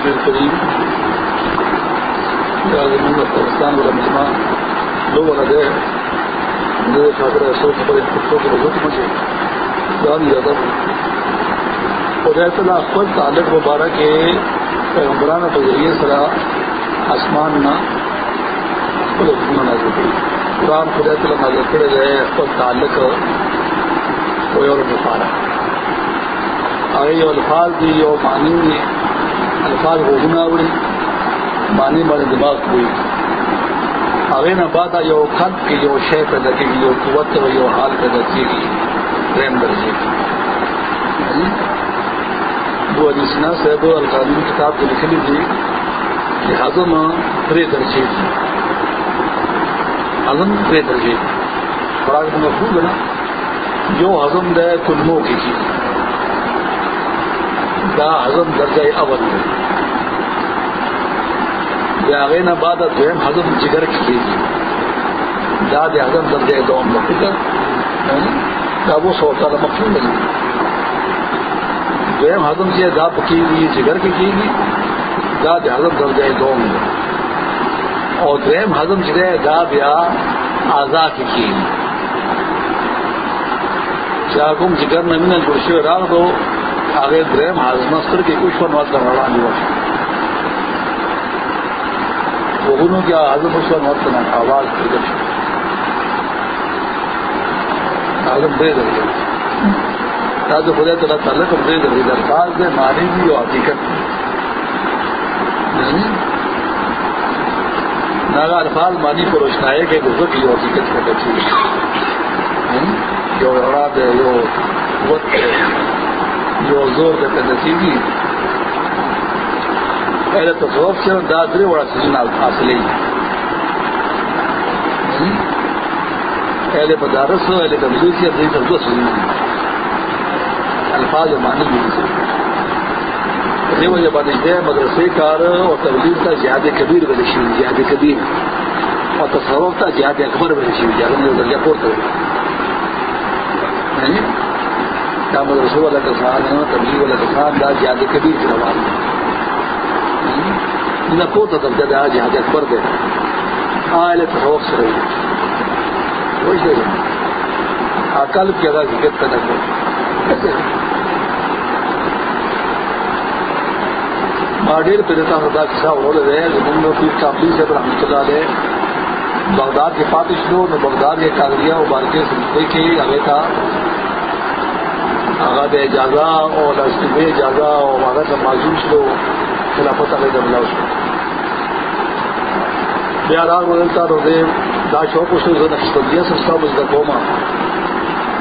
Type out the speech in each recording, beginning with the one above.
کریم پاکستان والا مجمع لوگ والا دے میرے خاطر سو خبر خطوں کو بہت مجھے جان زیادہ اور ایسا اکبر تعلق مبارک کے پیغمبرانہ کے ذریعے سرا آسمان نہ نازل کری قرآن خدا تعالیٰ نازل کرے گئے اکبر تعلق کوئی اور مفارا آگے یہ الفاظ دی یہ معنی دی الفاظ کو گنا اڑی معنی والے دماغ ہوئی۔ آگے نہ بات آ جو خط کی جو شے پیدا کی جو قوت و جو حال پیدا کی گئی۔ پریم درجے کی۔ یعنی وہ ادیسنا صاحب القادی کتاب جو لکھ لی تھی کہ ہضم پرے درجے کی۔ ہضم پرے درجے کی۔ خوراک میں خوب ہے نا، جو ہضم دے کلموں کی چیز۔ دا ہضم درجہ اول ہے آگے نہ بعد دویم ہضم جگر کی چیز دا دے ہضم درجہ دوم کا فکر دا وہ سوچا تھا مقصود نہیں دویم ہضم سے دا پکی گئی جگر کی کی گئی دا دے ہضم درجہ دوم ہے اور دویم ہضم جگہ دا بیا آزا کی کی گئی چاکم جگر نمین گرشی راگ دو آگے درم ہاضمستر کی کچھ فن وقت رڑا ہوا جی وہ کیا ہاضم اس آواز دے دے خدا تعالیٰ تعلق دے دے درخواست دے مانی بھی اور حقیقت یعنی ناگا الفاظ مانی کو روشنائے کہ گزر کی حقیقت کا کچھ جو اولاد ہے جو وقت ہے۔ جو زور دیتے نصیبی پہلے تو سوف سے دادری بڑا سجن حاصل ہی پہلے پدارس ہو پہلے تبدیل سے اپنی سب کو سجن الفاظ مانی بھی یہ وجہ بات ہے مدرسے کار اور تبدیل کا جہاد کبیر بدشی جہاد کبیر. اور تصور کا جہاد اکبر بدشی جہاد میں درجہ پورتا ہے دامد رسول اللہ والا کسان ہے، تبلیغ اللہ والا کسان دا جہاد کبیر کی روان نہ کو تو تب جد جہاد اکبر دے۔ آئے تفوق سے رہی۔ وہی دے اکل کی اگر ذکر پیدا کر ماڈیر پہ دیتا ہوتا کسا اور رہے زمین میں پیر کافی سے رحمۃ اللہ علیہ بغداد کے پاتش لو نہ بغداد کے کاغذیہ مبارکے سے کے آگے تھا آگا دے اجازہ اور دے اجازہ اور آگا سے معذوش لو خلافت علیہ جملہ اس کو بیا راگ بدلتا روزے دا شوق اس کو نقشبندیہ سستا مجھے قوما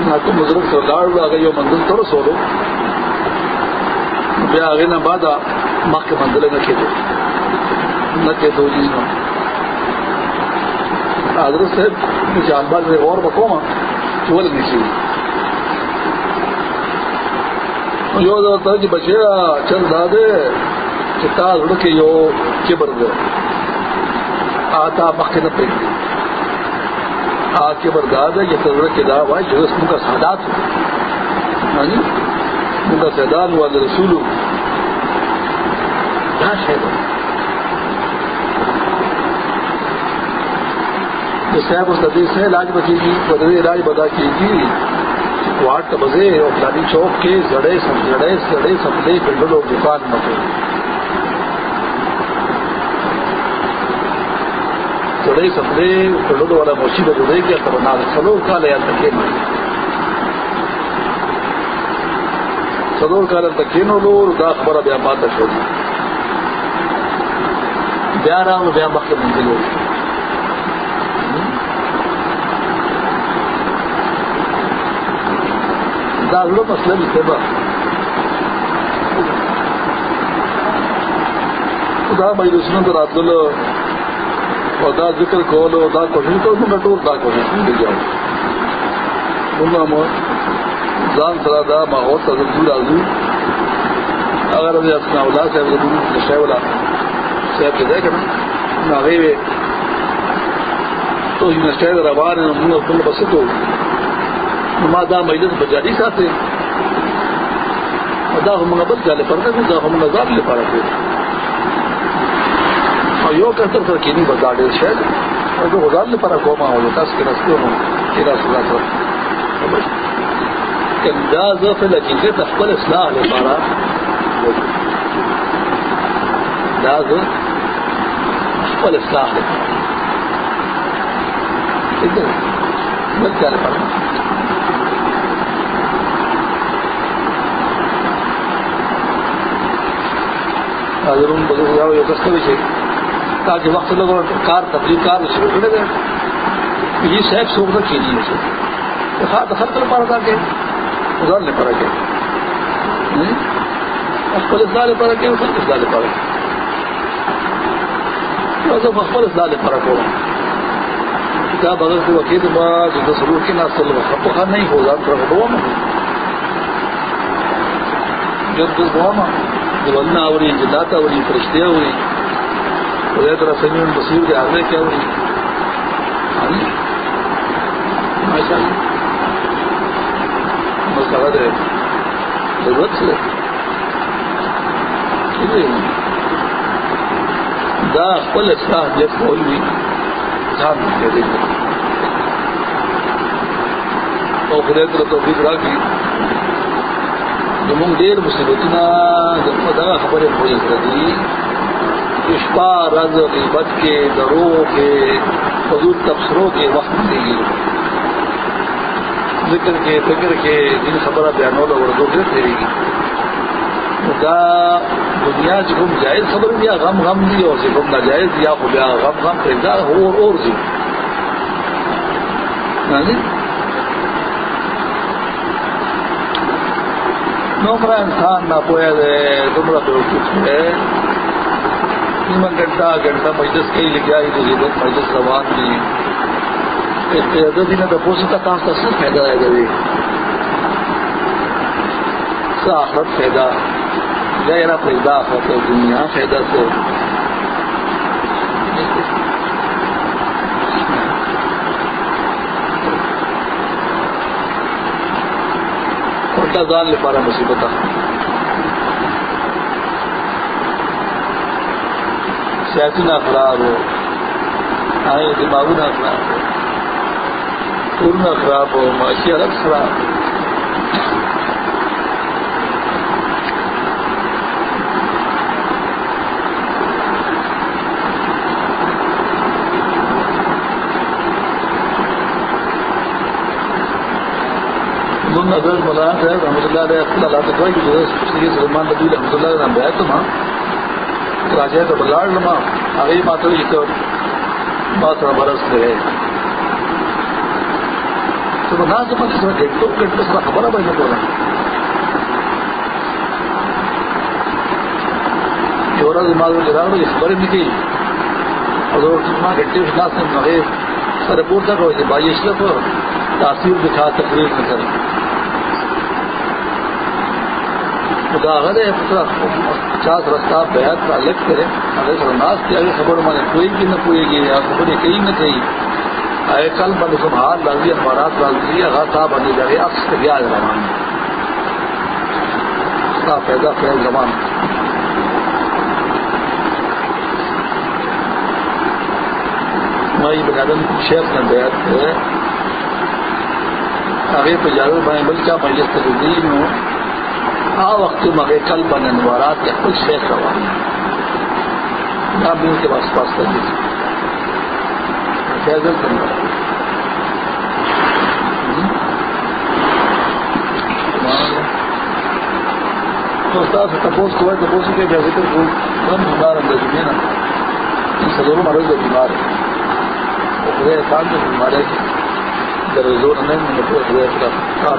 نہ تو مزرق سے لاڑ اگر یہ منزل تھوڑا سو لو بیا آگے نہ بعد ماں کے منزلیں نہ کھیلو نہ کہ دو جی نہ حضرت صاحب جانباز میں اور بکوما، چول یو ہوتا کہ بچے چل دادے کہ تا لڑکے یو کبر دے۔ آتا مکھ نہ پھینک دے آ کبر دادے کہ تو لڑکے دا بھائی جو اس کا سادات ہاں جی؟ ان کا سیدان ہوا جو رسول کیا شہر صاحب اس ندی سے علاج بچے گی بدوی علاج بدا کی واٹ کا بزے اور چاندی چوک کے زڑے جڑے سڑے سپلے پنڈل اور دکان مکے۔ زڑے سپلے پنڈل والا موشی بدلے کیا تب نہ سلو کا لیا تکے سلور کا تکین لو دا خبر بیا بات چھوڑی بیا رام بیا مخ منزل ہو داغلو مسئلہ بھی سیبا دا بھائی رسموں تو رات لو دا ذکر کولو، دا کوشش کرو منگا ٹور دا کوشش نہیں دے جاؤ مو زان سرا دا ماحول تا زندور آزو اگر ابھی اپنا اولا صاحب زندور نشای والا صاحب کے دے کرنا ناغے تو نشای دا روان ہے منگا کل بسکو ما دا مجلس بجاری ساتھ دا هم غبل جالے پر دا هم نظر لے پارا دے اور یو کرتے سر کینی بتا دے شاید اور جو غزال نے پرا کوما ہو جاتا اس کے رستے ہوں تیرا سلا سر انداز فل حقیقت اخبر اصلاح لے پارا انداز اخبر اصلاح لے پارا ٹھیک ہے؟ بس کیا لے پارا حاضرون بزرگ یو کس کوي شي تاکي وخت لګو کار تبلیغ کار شروع کړی دی یہ صاحب څوک نه کیږي شي ښه د خلکو لپاره دا کې ځان لپاره کې خپل ځان لپاره کې خپل ځان لپاره کې زه خپل ځان لپاره کوم کتاب اگر کوئی وکیل ما د سلوک کې نه اصل خپل نه هو ځان پر وډوم جب د دوامه ولنا اوري جنات اوري فرشتي اوري خدای تعالی سميع بصير دي هغه کې ماشاء الله مسله ضرورت څه دا خپل اصلاح دې کول وي ځان دې دې او خدای تعالی توفیق راکړي زمونږ ډېر مصیبتونه دغه خبرې پوهې سره دي شپه ورځ غیبت کې درو کې حضور تبصرو کې وخت دیږي ذکر کې فکر کې دین خبره بیانول او ورته ډېر دا دنیا چې جائز خبر دی غم غم دی او چې ناجائز یا خو بیا غم غم پیدا اور اور دي نه نوکرا انسان نہ پویا دمرا پہ کچھ ہے گھنٹہ گھنٹہ مجلس کے لکھا ہی نہیں مجلس روان نہیں دن تو پوچھ کا کام کا سب فائدہ ہے گری آخرت فائدہ گہرا فائدہ آخر دنیا فائدہ سے ځان لپاره مصیبت سیاسی نہ خراب ہو آئے نہ خراب ہو پورنا خراب ہو، معاشی الگ خراب ہو۔ حضرت مولانا صاحب، رحمۃ اللہ علیہ، اللہ اللہ تعالیٰ سلمان نبی رحمۃ اللہ علیہ بیات ما راجہ تو بگاڑ لما آگے ماتر یہ تو بات سر برس ہے۔ تو نہ سمجھ سر گھنٹوں گھنٹوں سر خبر ہے بھائی بولا چورا دماغ میں لگا یہ خبر نہیں کی اور گھنٹے سے سر پور تک ہو بھائی اشرف تاثیر دکھا تقریر میں کر خدا غد پچاس رستہ بیعت کا الگ کرے اگر سرناس کی آگے خبر مانے کوئی کی نہ کوئی گی، یا خبر کہیں نہ کہیں۔ آئے کل بند سمہار لازی اخبارات لازی اگر صاحب بندی جائے اکس کے گیا زمان۔ کا پیدا فیل زمان۔ مائی بنیادم شیخ نے بیعت ہے۔ آگے پہ جادو بھائی بلکہ مجلس تجدید میں آ وقت مگر کل بن انوارات یا کچھ شیخ روان آپ ان کے پاس پاس کر دیجیے فیضل کرنا استاد سے تپوس کو ہے، تپوس کے بے ذکر کو ہم بیمار اندر دنیا نا۔ سدور مرض جو بیمار ہے وہ خدا احسان جو بیمار ہے۔ در زور نہیں میں نے خدا کار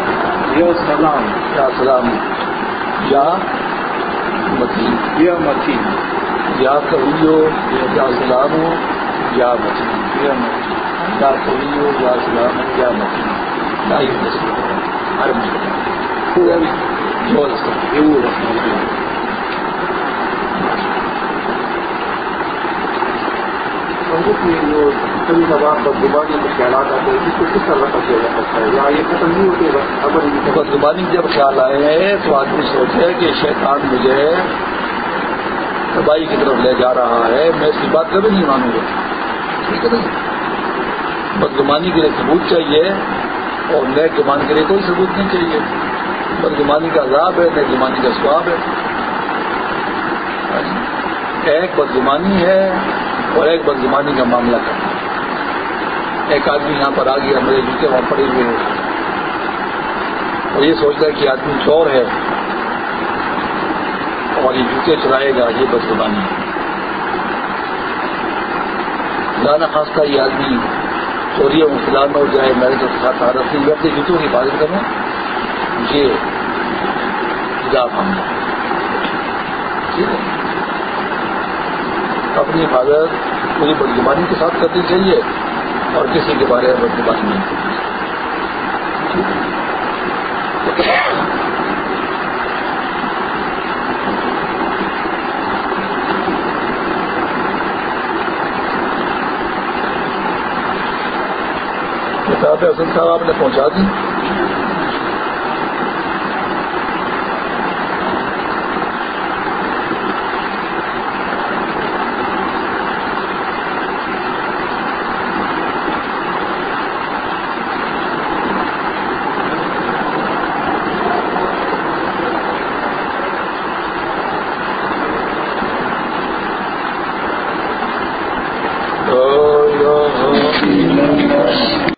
یا سلام یا سلام یا متین یا متین یا کبھی یا سلام ہو یا متین یا متین یا کبھی ہو یا سلام. ہو یا متین یا ہی ہر پورا جو رسم یہ کبھی کبھار بدگمانی کے خیالات آتے ہیں اس کو کس طرح کا کیا جا سکتا ہے؟ یا یہ ختم نہیں ہوتے خبر نہیں جب خیال آئے ہیں تو آدمی سوچے کہ شیطان مجھے تباہی کی طرف لے جا رہا ہے، میں اس کی بات کبھی نہیں مانوں گا۔ ٹھیک ہے نا؟ بدگمانی کے لیے ثبوت چاہیے اور نیک گمان کے لیے کوئی ثبوت نہیں چاہیے۔ بدگمانی کا عذاب ہے، نیک گمانی کا سواب ہے۔ ایک بدگمانی ہے اور ایک بدگمانی کا معاملہ کرنا۔ ایک آدمی یہاں پر آ گیا میرے جوتے وہاں پڑے ہوئے ہیں۔ اور یہ سوچتا ہے کہ آدمی چور ہے۔ اور یہ جوتے چلائے گا، یہ بدگمانی ہے لانا خاص کا یہ آدمی چوری اور فلان نہ ہو جائے میرے تو ساتھ آ رہا میں اپنے جوتوں کی حفاظت کروں۔ یہ ہم۔ ٹھیک ہے۔ اپنی حفاظت، پوری بدگمانی کے ساتھ کرنی چاہیے۔ اور کسی کے بارے میں بات نہیں کتاب حسن صاحب آپ نے پہنچا دی۔